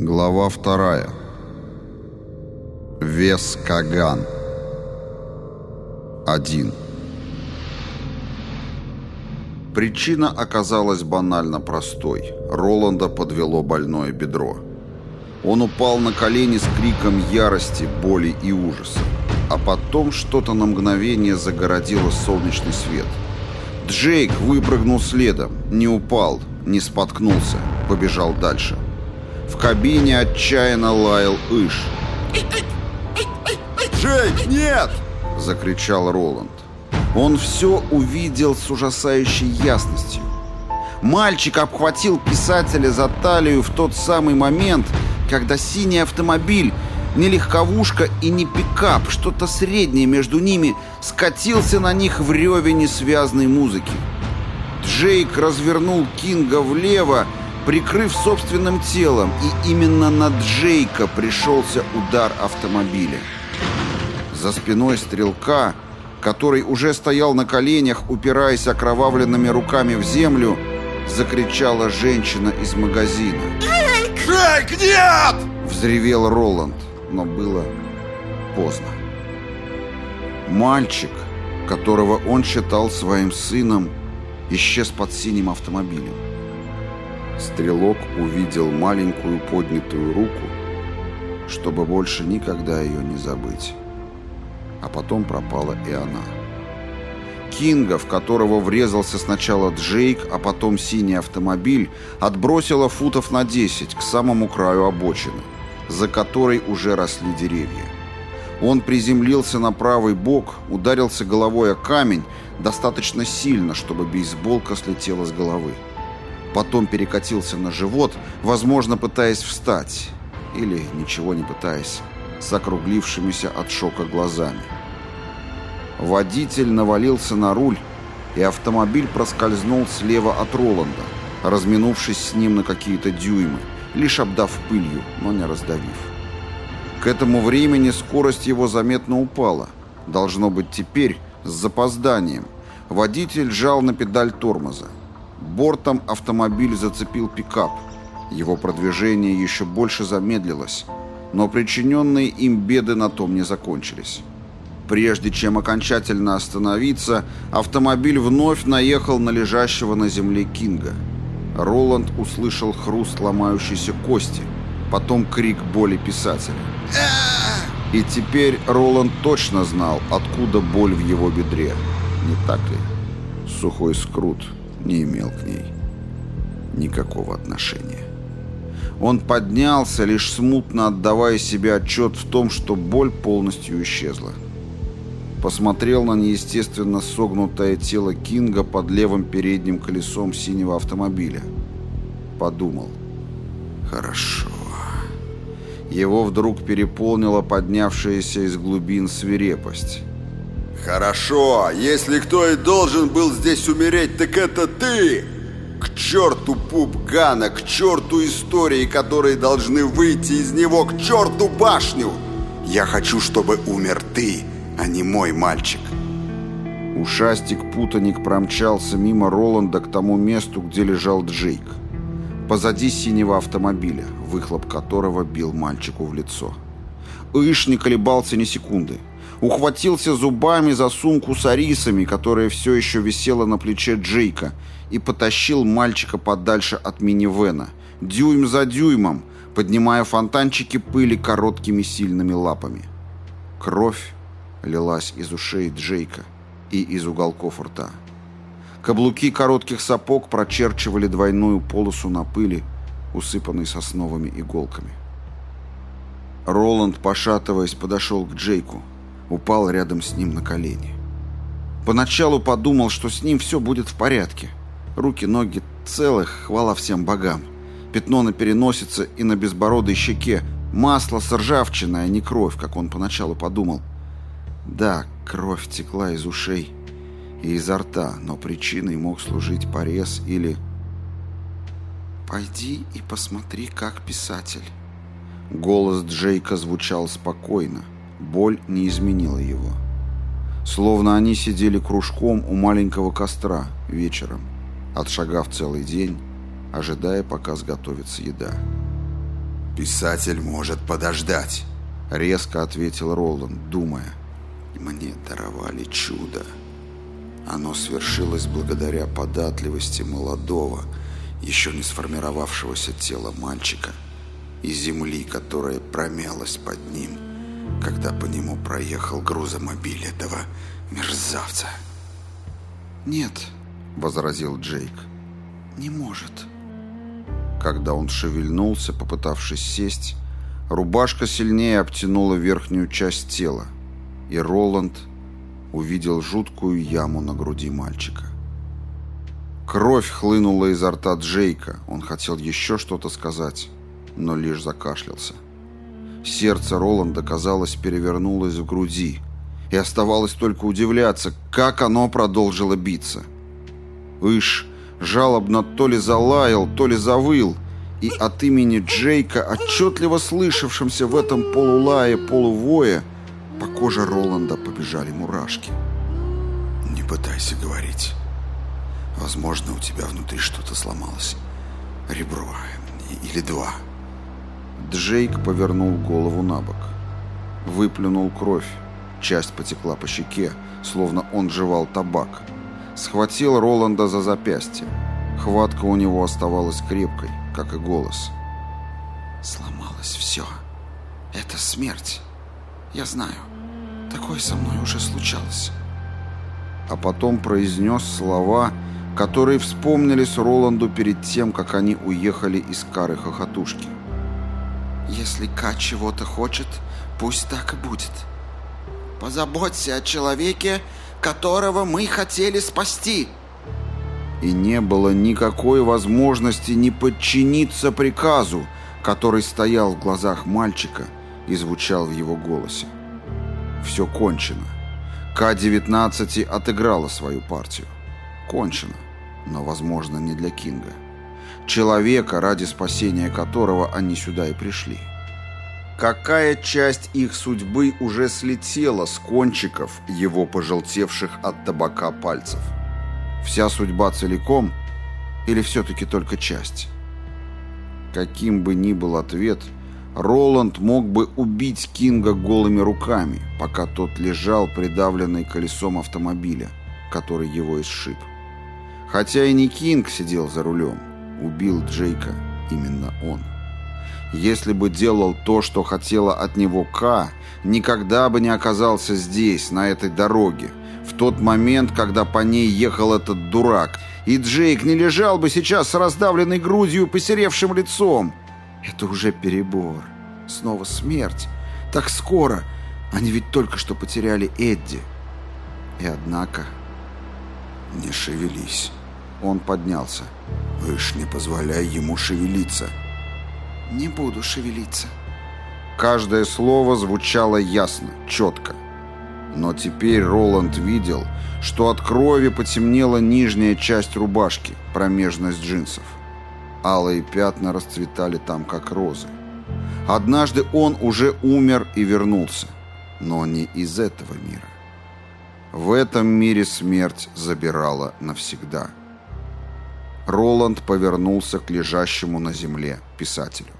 Глава вторая. Вес Каган. Один. Причина оказалась банально простой. Роланда подвело больное бедро. Он упал на колени с криком ярости, боли и ужаса. А потом что-то на мгновение загородило солнечный свет. Джейк выпрыгнул следом, не упал, не споткнулся, побежал дальше. В кабине отчаянно лаял Иш. «Джейк, нет!» — закричал Роланд. Он все увидел с ужасающей ясностью. Мальчик обхватил писателя за талию в тот самый момент, когда синий автомобиль, не легковушка и не пикап, что-то среднее между ними, скатился на них в реве несвязной музыки. Джейк развернул Кинга влево, прикрыв собственным телом, и именно на Джейка пришелся удар автомобиля. За спиной стрелка, который уже стоял на коленях, упираясь окровавленными руками в землю, закричала женщина из магазина. «Джейк, нет!» — взревел Роланд, но было поздно. Мальчик, которого он считал своим сыном, исчез под синим автомобилем. Стрелок увидел маленькую поднятую руку, чтобы больше никогда ее не забыть. А потом пропала и она. Кинга, в которого врезался сначала Джейк, а потом синий автомобиль, отбросила футов на 10 к самому краю обочины, за которой уже росли деревья. Он приземлился на правый бок, ударился головой о камень достаточно сильно, чтобы бейсболка слетела с головы. Потом перекатился на живот, возможно, пытаясь встать, или ничего не пытаясь, с округлившимися от шока глазами. Водитель навалился на руль, и автомобиль проскользнул слева от Роланда, разминувшись с ним на какие-то дюймы, лишь обдав пылью, но не раздавив. К этому времени скорость его заметно упала. Должно быть теперь с запозданием. Водитель жал на педаль тормоза. Бортом автомобиль зацепил пикап. Его продвижение еще больше замедлилось, но причиненные им беды на том не закончились. Прежде чем окончательно остановиться, автомобиль вновь наехал на лежащего на земле Кинга. Роланд услышал хруст ломающейся кости, потом крик боли писателя. И теперь Роланд точно знал, откуда боль в его бедре. Не так ли? Сухой скрут не имел к ней никакого отношения. Он поднялся, лишь смутно отдавая себе отчет в том, что боль полностью исчезла. Посмотрел на неестественно согнутое тело Кинга под левым передним колесом синего автомобиля. Подумал. Хорошо. Его вдруг переполнила поднявшаяся из глубин свирепость. «Хорошо, если кто и должен был здесь умереть, так это ты! К черту пуп Гана, к черту истории, которые должны выйти из него, к черту башню! Я хочу, чтобы умер ты, а не мой мальчик!» Ушастик-путаник промчался мимо Роланда к тому месту, где лежал Джейк. Позади синего автомобиля, выхлоп которого бил мальчику в лицо. Иш не колебался ни секунды. Ухватился зубами за сумку с арисами, которая все еще висела на плече Джейка, и потащил мальчика подальше от минивэна, дюйм за дюймом, поднимая фонтанчики пыли короткими сильными лапами. Кровь лилась из ушей Джейка и из уголков рта. Каблуки коротких сапог прочерчивали двойную полосу на пыли, усыпанной сосновыми иголками. Роланд, пошатываясь, подошел к Джейку, упал рядом с ним на колени. Поначалу подумал, что с ним все будет в порядке. Руки, ноги целых, хвала всем богам. Пятно на переносице и на безбородой щеке, масло с ржавчиной, а не кровь, как он поначалу подумал. Да, кровь текла из ушей и изо рта, но причиной мог служить порез или... «Пойди и посмотри, как писатель». Голос Джейка звучал спокойно, боль не изменила его. Словно они сидели кружком у маленького костра вечером, отшагав целый день, ожидая, пока сготовится еда. «Писатель может подождать», — резко ответил Роланд, думая. «Мне даровали чудо. Оно свершилось благодаря податливости молодого, еще не сформировавшегося тела мальчика и земли, которая промялась под ним, когда по нему проехал грузомобиль этого мерзавца». «Нет», — возразил Джейк, — «не может». Когда он шевельнулся, попытавшись сесть, рубашка сильнее обтянула верхнюю часть тела, и Роланд увидел жуткую яму на груди мальчика. Кровь хлынула изо рта Джейка. Он хотел еще что-то сказать, но лишь закашлялся. Сердце Роланда, казалось, перевернулось в груди, и оставалось только удивляться, как оно продолжило биться. Иш жалобно то ли залаял, то ли завыл, и от имени Джейка, отчетливо слышавшимся в этом полулае, полувое, по коже Роланда побежали мурашки. «Не пытайся говорить. Возможно, у тебя внутри что-то сломалось. Ребро или два». Джейк повернул голову на бок. Выплюнул кровь. Часть потекла по щеке, словно он жевал табак схватил Роланда за запястье. Хватка у него оставалась крепкой, как и голос. «Сломалось все. Это смерть. Я знаю. Такое со мной уже случалось». А потом произнес слова, которые вспомнились Роланду перед тем, как они уехали из кары хохотушки. «Если Ка чего-то хочет, пусть так и будет. Позаботься о человеке, которого мы хотели спасти. И не было никакой возможности не подчиниться приказу, который стоял в глазах мальчика и звучал в его голосе. Все кончено. К-19 отыграла свою партию. Кончено, но, возможно, не для Кинга. Человека, ради спасения которого они сюда и пришли. Какая часть их судьбы уже слетела с кончиков его пожелтевших от табака пальцев? Вся судьба целиком или все-таки только часть? Каким бы ни был ответ, Роланд мог бы убить Кинга голыми руками, пока тот лежал придавленный колесом автомобиля, который его исшиб. Хотя и не Кинг сидел за рулем, убил Джейка именно он. Если бы делал то, что хотела от него К, никогда бы не оказался здесь, на этой дороге, в тот момент, когда по ней ехал этот дурак, и Джейк не лежал бы сейчас с раздавленной грудью и посеревшим лицом. Это уже перебор. Снова смерть. Так скоро. Они ведь только что потеряли Эдди. И однако... «Не шевелись». Он поднялся. «Вы ж не позволяй ему шевелиться». Не буду шевелиться. Каждое слово звучало ясно, четко. Но теперь Роланд видел, что от крови потемнела нижняя часть рубашки, промежность джинсов. Алые пятна расцветали там, как розы. Однажды он уже умер и вернулся, но не из этого мира. В этом мире смерть забирала навсегда. Роланд повернулся к лежащему на земле писателю.